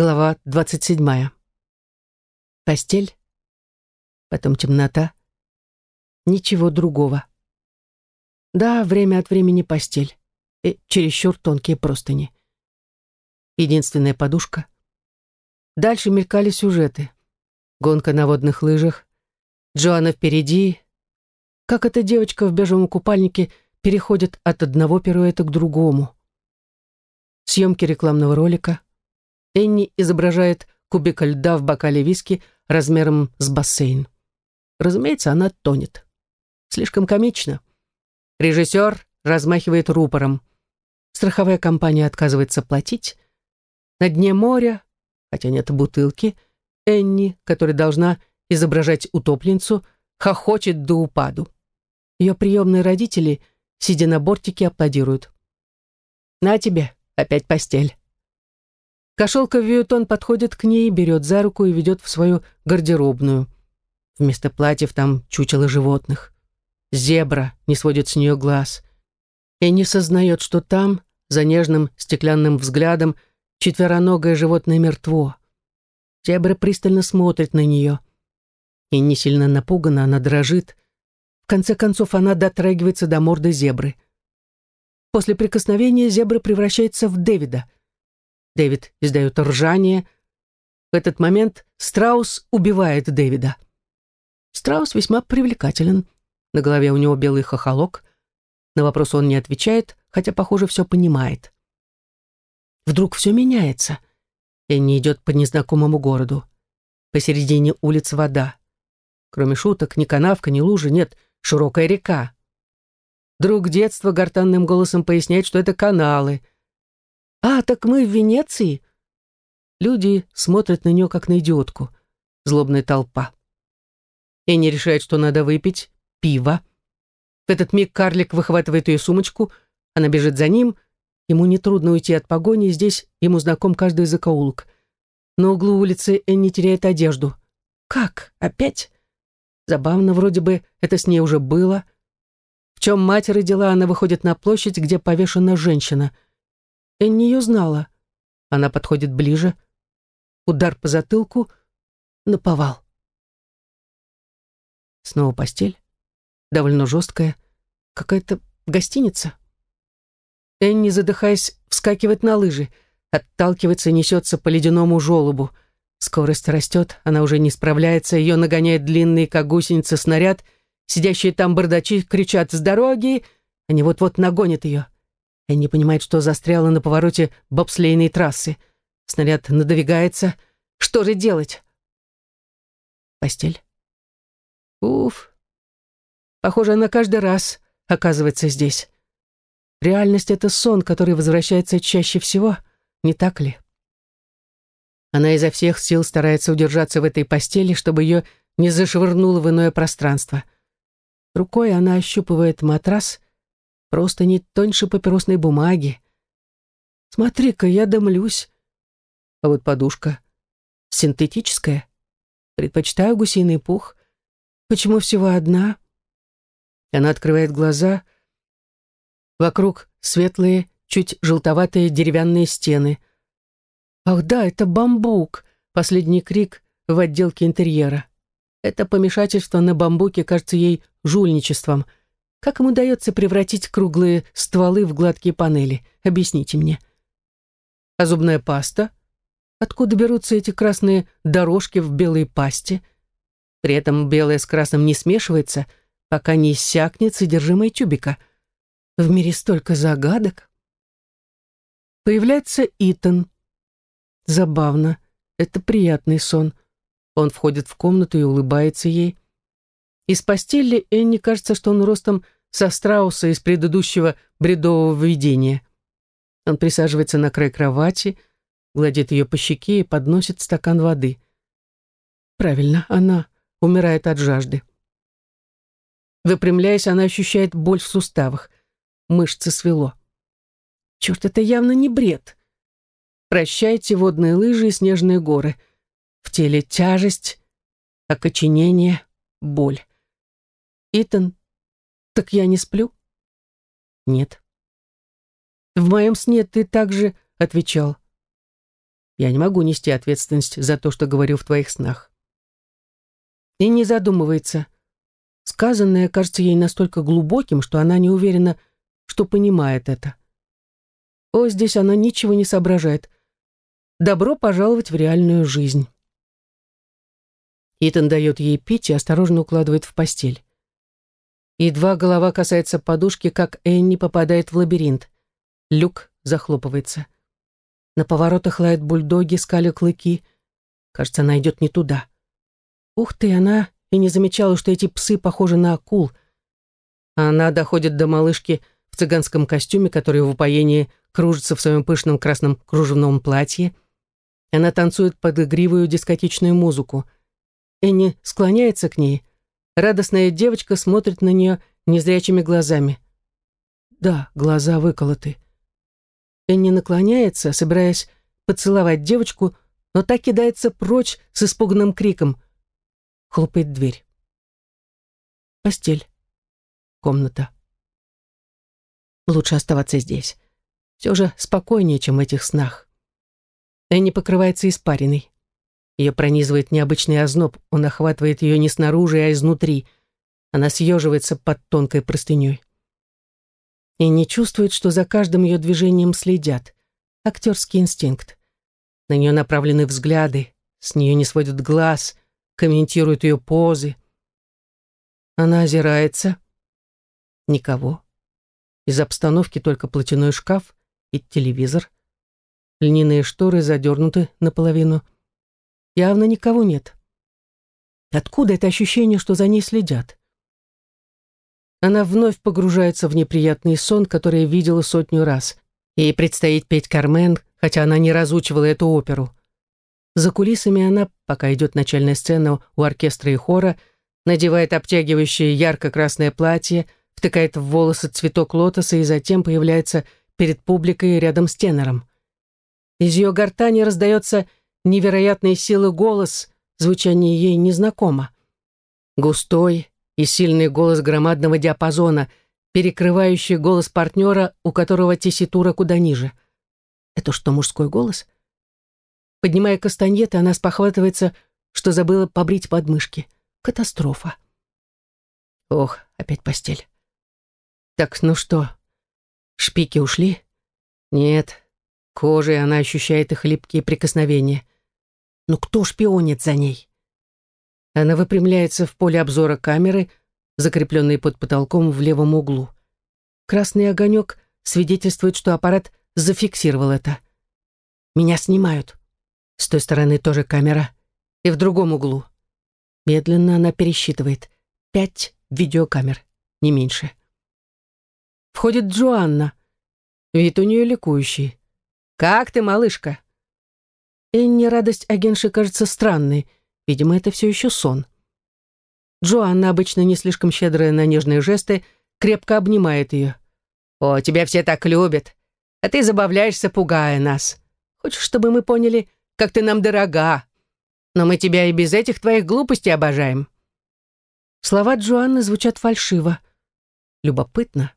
Глава двадцать седьмая. Постель, потом темнота, ничего другого. Да, время от времени постель и чересчур тонкие простыни. Единственная подушка. Дальше мелькали сюжеты. Гонка на водных лыжах, Джоанна впереди. Как эта девочка в бежевом купальнике переходит от одного пируэта к другому. Съемки рекламного ролика. Энни изображает кубик льда в бокале виски размером с бассейн. Разумеется, она тонет. Слишком комично. Режиссер размахивает рупором. Страховая компания отказывается платить. На дне моря, хотя нет бутылки, Энни, которая должна изображать утопленницу, хохочет до упаду. Ее приемные родители, сидя на бортике, аплодируют. «На тебе, опять постель». Кошелка Вьютон подходит к ней, берет за руку и ведет в свою гардеробную. Вместо платьев там чучело животных. Зебра не сводит с нее глаз. И не сознает, что там, за нежным стеклянным взглядом, четвероногое животное мертво. Зебра пристально смотрит на нее. И не сильно напугана, она дрожит. В конце концов, она дотрагивается до морды зебры. После прикосновения зебра превращается в Дэвида — Дэвид издает ржание. В этот момент Страус убивает Дэвида. Страус весьма привлекателен. На голове у него белый хохолок. На вопрос он не отвечает, хотя, похоже, все понимает. Вдруг все меняется. Энни идет по незнакомому городу. Посередине улиц вода. Кроме шуток, ни канавка, ни лужи нет, широкая река. Друг детства гортанным голосом поясняет, что это каналы. «А, так мы в Венеции?» Люди смотрят на нее, как на идиотку. Злобная толпа. И не решает, что надо выпить пиво. В этот миг карлик выхватывает ее сумочку, она бежит за ним. Ему нетрудно уйти от погони, здесь ему знаком каждый закоулок. На углу улицы Энни теряет одежду. «Как? Опять?» Забавно, вроде бы это с ней уже было. В чем мать родила, она выходит на площадь, где повешена женщина — Энни ее знала. Она подходит ближе. Удар по затылку. Наповал. Снова постель. Довольно жесткая. Какая-то гостиница. Энни, задыхаясь, вскакивает на лыжи. Отталкивается и несется по ледяному желобу. Скорость растет, она уже не справляется, ее нагоняет длинный, как гусеница, снаряд. Сидящие там бардачи кричат «С дороги!» Они вот-вот нагонят ее. Энни понимает, что застряла на повороте бобслейной трассы. Снаряд надвигается. Что же делать? Постель. Уф. Похоже, она каждый раз оказывается здесь. Реальность — это сон, который возвращается чаще всего, не так ли? Она изо всех сил старается удержаться в этой постели, чтобы ее не зашвырнуло в иное пространство. Рукой она ощупывает матрас Просто не тоньше папиросной бумаги. Смотри-ка, я дымлюсь. А вот подушка. Синтетическая. Предпочитаю гусиный пух. Почему всего одна? Она открывает глаза. Вокруг светлые, чуть желтоватые деревянные стены. Ах да, это бамбук. Последний крик в отделке интерьера. Это помешательство на бамбуке кажется ей жульничеством — как им удается превратить круглые стволы в гладкие панели? Объясните мне. А зубная паста? Откуда берутся эти красные дорожки в белой пасте? При этом белое с красным не смешивается, пока не иссякнет содержимое тюбика. В мире столько загадок. Появляется Итан. Забавно. Это приятный сон. Он входит в комнату и улыбается ей. Из постели Энни кажется, что он ростом со страуса из предыдущего бредового видения. Он присаживается на край кровати, гладит ее по щеке и подносит стакан воды. Правильно, она умирает от жажды. Выпрямляясь, она ощущает боль в суставах. Мышцы свело. Черт, это явно не бред. Прощайте водные лыжи и снежные горы. В теле тяжесть, окоченение, боль. Итан, так я не сплю? Нет. В моем сне ты также отвечал. Я не могу нести ответственность за то, что говорю в твоих снах. И не задумывается. Сказанное кажется ей настолько глубоким, что она не уверена, что понимает это. О, здесь она ничего не соображает. Добро пожаловать в реальную жизнь. Итан дает ей пить и осторожно укладывает в постель. Едва голова касается подушки, как Энни попадает в лабиринт. Люк захлопывается. На поворотах лают бульдоги, скаля клыки. Кажется, она идет не туда. Ух ты, она и не замечала, что эти псы похожи на акул. Она доходит до малышки в цыганском костюме, который в упоении кружится в своем пышном красном кружевном платье. Она танцует под игривую дискотечную музыку. Энни склоняется к ней. Радостная девочка смотрит на нее незрячими глазами. Да, глаза выколоты. Энни наклоняется, собираясь поцеловать девочку, но так кидается прочь с испуганным криком. Хлопает дверь. Постель. Комната. Лучше оставаться здесь. Все же спокойнее, чем в этих снах. Энни покрывается испариной. Ее пронизывает необычный озноб, он охватывает ее не снаружи, а изнутри. Она съеживается под тонкой простыней и не чувствует, что за каждым ее движением следят. Актерский инстинкт. На нее направлены взгляды, с нее не сводят глаз, комментируют ее позы. Она озирается. Никого. Из обстановки только платяной шкаф и телевизор. Льняные шторы задернуты наполовину. Явно никого нет. Откуда это ощущение, что за ней следят? она вновь погружается в неприятный сон, который видела сотню раз. Ей предстоит петь «Кармен», хотя она не разучивала эту оперу. За кулисами она, пока идет начальная сцена у оркестра и хора, надевает обтягивающее ярко-красное платье, втыкает в волосы цветок лотоса и затем появляется перед публикой рядом с тенором. Из ее гортани раздается невероятной силы голос, звучание ей незнакомо. Густой, и сильный голос громадного диапазона, перекрывающий голос партнера, у которого тесситура куда ниже. Это что, мужской голос? Поднимая кастаньеты, она спохватывается, что забыла побрить подмышки. Катастрофа. Ох, опять постель. Так, ну что, шпики ушли? Нет, кожей она ощущает их липкие прикосновения. Ну кто шпионит за ней? Она выпрямляется в поле обзора камеры, закрепленной под потолком в левом углу. Красный огонек свидетельствует, что аппарат зафиксировал это. Меня снимают. С той стороны тоже камера. И в другом углу. Медленно она пересчитывает. Пять видеокамер, не меньше. Входит Джоанна. Вид у нее ликующий. «Как ты, малышка?» Энни радость агентши кажется странной — Видимо, это все еще сон. Джоанна, обычно не слишком щедрая на нежные жесты, крепко обнимает ее. «О, тебя все так любят, а ты забавляешься, пугая нас. Хочешь, чтобы мы поняли, как ты нам дорога? Но мы тебя и без этих твоих глупостей обожаем». Слова Джоанны звучат фальшиво. Любопытно.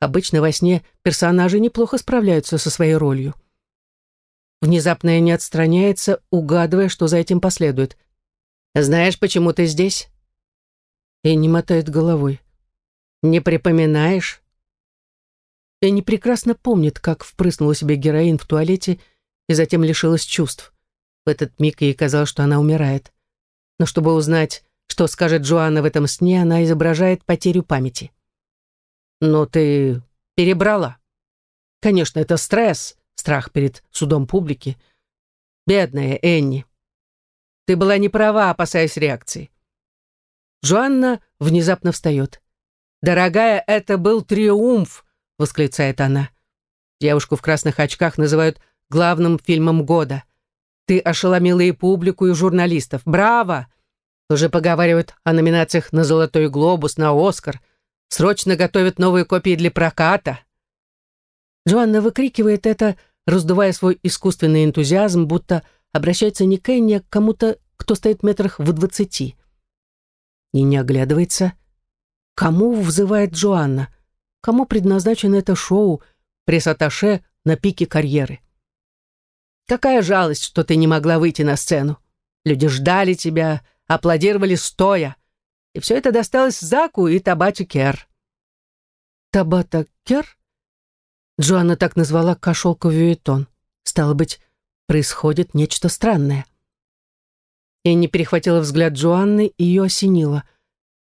Обычно во сне персонажи неплохо справляются со своей ролью. Внезапно не отстраняется, угадывая, что за этим последует. Знаешь, почему ты здесь?» Энни мотает головой. «Не припоминаешь?» Энни прекрасно помнит, как впрыснула себе героин в туалете и затем лишилась чувств. В этот миг ей казалось, что она умирает. Но чтобы узнать, что скажет Джоанна в этом сне, она изображает потерю памяти. «Но ты перебрала. Конечно, это стресс, страх перед судом публики. Бедная Энни. Ты была не права, опасаясь реакции. Джоанна внезапно встает. «Дорогая, это был триумф!» — восклицает она. Девушку в красных очках называют главным фильмом года. Ты ошеломила и публику, и журналистов. Браво! Уже поговаривают о номинациях на «Золотой глобус», на «Оскар». Срочно готовят новые копии для проката. Джоанна выкрикивает это, раздувая свой искусственный энтузиазм, будто обращается не к Энни, а к кому-то, кто стоит метрах в двадцати. И не оглядывается. Кому взывает Джоанна? Кому предназначено это шоу пресс-атташе на пике карьеры? Какая жалость, что ты не могла выйти на сцену. Люди ждали тебя, аплодировали стоя. И все это досталось Заку и Табате Кер. Табата Кер? Джоанна так назвала кошелку Вюитон. Стало быть, происходит нечто странное. Энни перехватила взгляд Джоанны и ее осенило.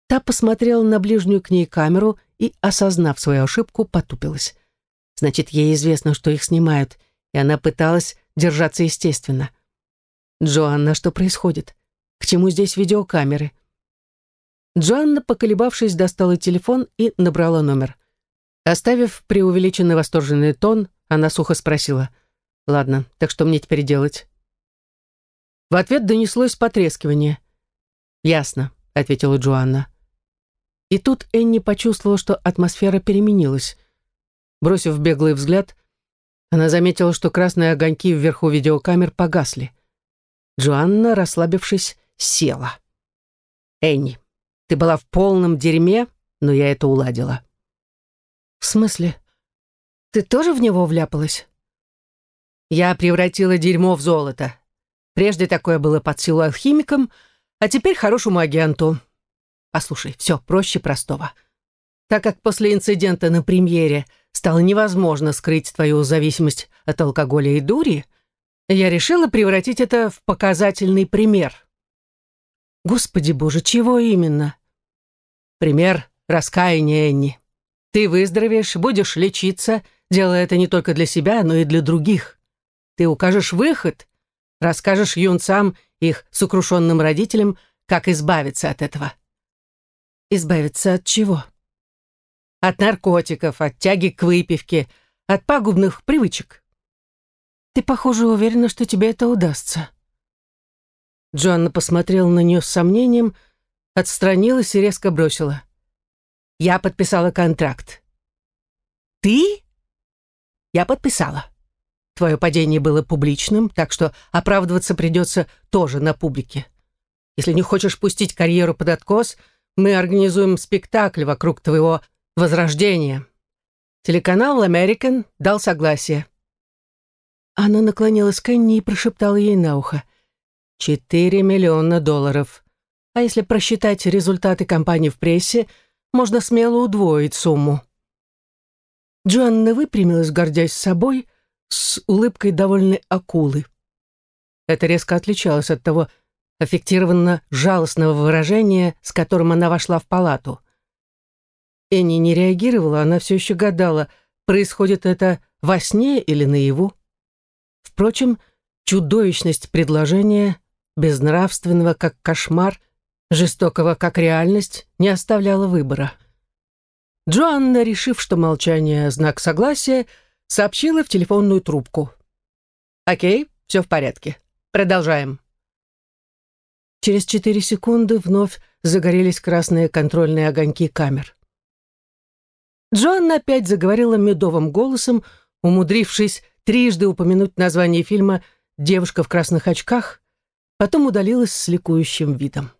Та посмотрела на ближнюю к ней камеру и, осознав свою ошибку, потупилась. Значит, ей известно, что их снимают, и она пыталась держаться естественно. «Джоанна, что происходит? К чему здесь видеокамеры?» Джоанна, поколебавшись, достала телефон и набрала номер. Оставив преувеличенный восторженный тон, она сухо спросила. «Ладно, так что мне теперь делать?» В ответ донеслось потрескивание. «Ясно», — ответила Джоанна. И тут Энни почувствовала, что атмосфера переменилась. Бросив беглый взгляд, она заметила, что красные огоньки вверху видеокамер погасли. Джоанна, расслабившись, села. «Энни, ты была в полном дерьме, но я это уладила». «В смысле? Ты тоже в него вляпалась?» «Я превратила дерьмо в золото. Прежде такое было под силу алхимикам, а теперь хорошему агенту. Послушай, все проще простого. Так как после инцидента на премьере стало невозможно скрыть твою зависимость от алкоголя и дури, я решила превратить это в показательный пример. Господи боже, чего именно? Пример раскаяния, Энни. Ты выздоровеешь, будешь лечиться, делая это не только для себя, но и для других. Ты укажешь выход, Расскажешь юнцам, их сокрушенным родителям, как избавиться от этого. Избавиться от чего? От наркотиков, от тяги к выпивке, от пагубных привычек. Ты, похоже, уверена, что тебе это удастся. Джоанна посмотрела на нее с сомнением, отстранилась и резко бросила. Я подписала контракт. Ты? Я подписала. Твое падение было публичным, так что оправдываться придется тоже на публике. Если не хочешь пустить карьеру под откос, мы организуем спектакль вокруг твоего возрождения. Телеканал American дал согласие. Она наклонилась к Энни и прошептала ей на ухо. «Четыре миллиона долларов. А если просчитать результаты кампании в прессе, можно смело удвоить сумму». Джоанна выпрямилась, гордясь собой, с улыбкой довольной акулы. Это резко отличалось от того аффектированно-жалостного выражения, с которым она вошла в палату. Энни не реагировала, она все еще гадала, происходит это во сне или наяву. Впрочем, чудовищность предложения, безнравственного как кошмар, жестокого как реальность, не оставляла выбора. Джоанна, решив, что молчание — знак согласия, сообщила в телефонную трубку. «Окей, все в порядке. Продолжаем». Через четыре секунды вновь загорелись красные контрольные огоньки камер. Джоанна опять заговорила медовым голосом, умудрившись трижды упомянуть название фильма «Девушка в красных очках», потом удалилась с ликующим видом.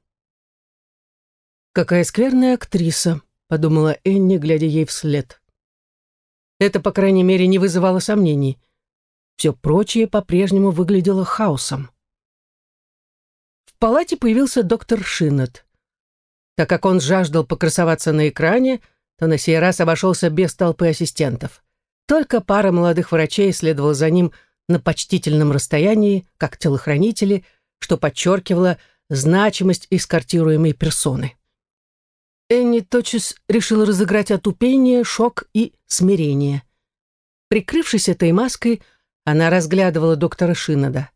«Какая скверная актриса», — подумала Энни, глядя ей вслед. Это, по крайней мере, не вызывало сомнений. Все прочее по-прежнему выглядело хаосом. В палате появился доктор Шинет. Так как он жаждал покрасоваться на экране, то на сей раз обошелся без толпы ассистентов. Только пара молодых врачей следовала за ним на почтительном расстоянии, как телохранители, что подчеркивало значимость эскортируемой персоны. Энни тотчас решила разыграть отупение, шок и смирение. Прикрывшись этой маской, она разглядывала доктора Шинода.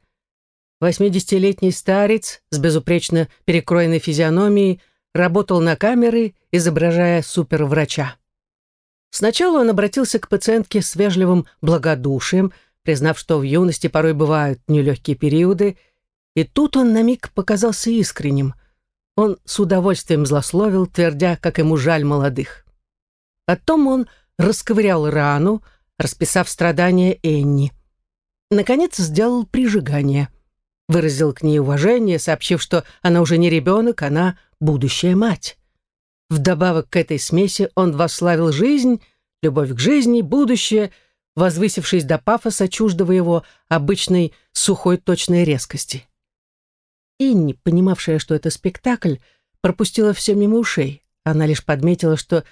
Восьмидесятилетний старец с безупречно перекроенной физиономией работал на камеры, изображая суперврача. Сначала он обратился к пациентке с вежливым благодушием, признав, что в юности порой бывают нелегкие периоды, и тут он на миг показался искренним – он с удовольствием злословил, твердя, как ему жаль молодых. Потом он расковырял рану, расписав страдания Энни. Наконец сделал прижигание. Выразил к ней уважение, сообщив, что она уже не ребенок, она будущая мать. Вдобавок к этой смеси он восславил жизнь, любовь к жизни, будущее, возвысившись до пафоса, чуждого его обычной сухой точной резкости. Инни, понимавшая, что это спектакль, пропустила все мимо ушей. Она лишь подметила, что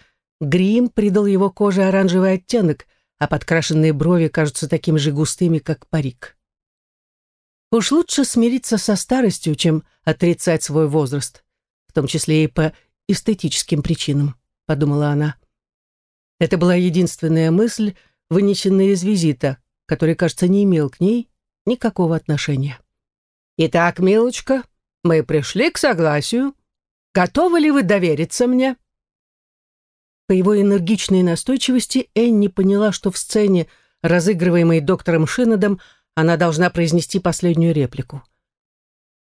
грим придал его коже оранжевый оттенок, а подкрашенные брови кажутся такими же густыми, как парик. Уж лучше смириться со старостью, чем отрицать свой возраст, в том числе и по эстетическим причинам, подумала она. Это была единственная мысль, вынесенная из визита, который, кажется, не имел к ней никакого отношения. «Итак, милочка, мы пришли к согласию. Готовы ли вы довериться мне?» По его энергичной настойчивости Энни поняла, что в сцене, разыгрываемой доктором Шинедом, она должна произнести последнюю реплику.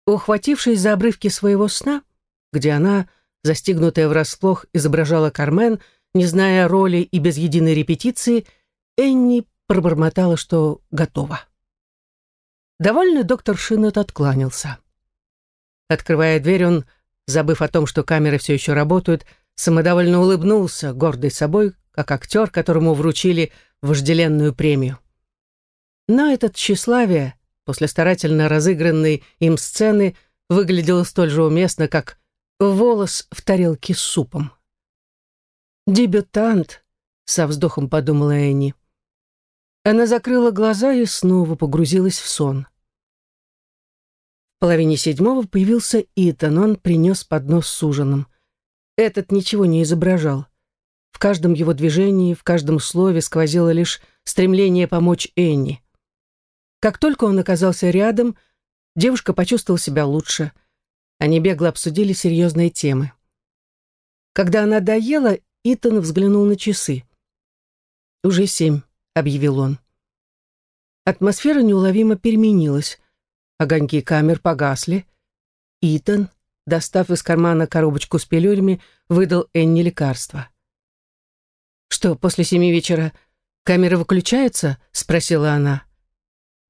Ухватившись за обрывки своего сна, где она, застигнутая врасплох, изображала Кармен, не зная роли и без единой репетиции, Энни пробормотала, что готова. Довольный доктор Шинет откланялся. Открывая дверь, он, забыв о том, что камеры все еще работают, самодовольно улыбнулся, гордый собой, как актер, которому вручили вожделенную премию. Но этот тщеславие, после старательно разыгранной им сцены, выглядело столь же уместно, как волос в тарелке с супом. «Дебютант», — со вздохом подумала Энни. Она закрыла глаза и снова погрузилась в сон. В половине седьмого появился Итан, он принес поднос с ужином. Этот ничего не изображал. В каждом его движении, в каждом слове сквозило лишь стремление помочь Энни. Как только он оказался рядом, девушка почувствовала себя лучше. Они бегло обсудили серьезные темы. Когда она доела, Итан взглянул на часы. «Уже семь», — объявил он. Атмосфера неуловимо переменилась. Огоньки камер погасли. Итан, достав из кармана коробочку с пилюлями, выдал Энни лекарство. «Что, после семи вечера камеры выключаются?» — спросила она.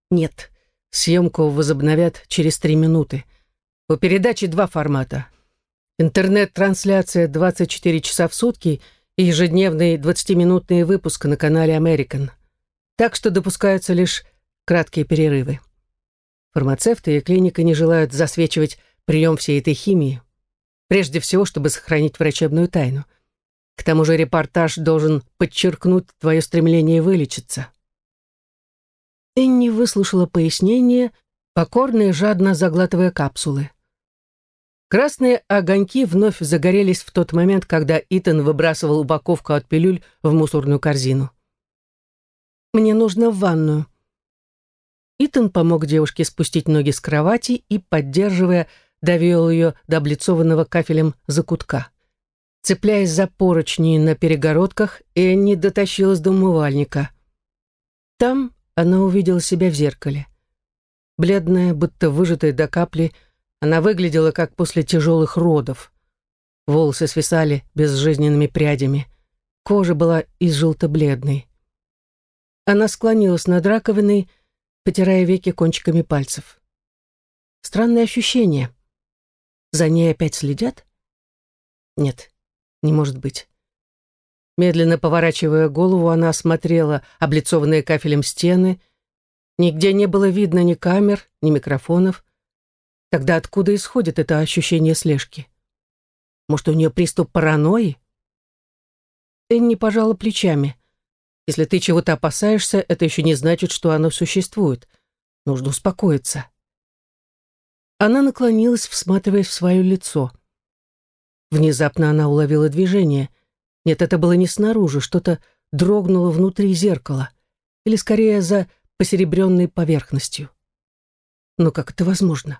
«Нет, съемку возобновят через три минуты. У передачи два формата. Интернет-трансляция 24 часа в сутки и ежедневный 20-минутный выпуск на канале American. Так что допускаются лишь краткие перерывы. Фармацевты и клиника не желают засвечивать прием всей этой химии. Прежде всего, чтобы сохранить врачебную тайну. К тому же репортаж должен подчеркнуть твое стремление вылечиться. Энни выслушала пояснение, покорно и жадно заглатывая капсулы. Красные огоньки вновь загорелись в тот момент, когда Итан выбрасывал упаковку от пилюль в мусорную корзину. «Мне нужно в ванную». Итан помог девушке спустить ноги с кровати и, поддерживая, довел ее до облицованного кафелем закутка. Цепляясь за поручни на перегородках, Энни дотащилась до умывальника. Там она увидела себя в зеркале. Бледная, будто выжатая до капли, она выглядела как после тяжелых родов. Волосы свисали безжизненными прядями. Кожа была из желто-бледной. Она склонилась над раковиной, потирая веки кончиками пальцев. Странное ощущение. За ней опять следят? Нет, не может быть. Медленно поворачивая голову, она осмотрела облицованные кафелем стены. Нигде не было видно ни камер, ни микрофонов. Тогда откуда исходит это ощущение слежки? Может, у нее приступ паранойи? Энни пожала плечами. Если ты чего-то опасаешься, это еще не значит, что оно существует. Нужно успокоиться. Она наклонилась, всматриваясь в свое лицо. Внезапно она уловила движение. Нет, это было не снаружи, что-то дрогнуло внутри зеркала. Или скорее за посеребренной поверхностью. Но как это возможно?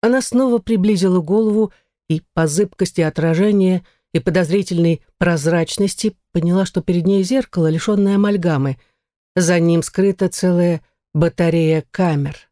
Она снова приблизила голову и по зыбкости отражения и подозрительной прозрачности поняла, что перед ней зеркало, лишенное амальгамы. За ним скрыта целая батарея камер.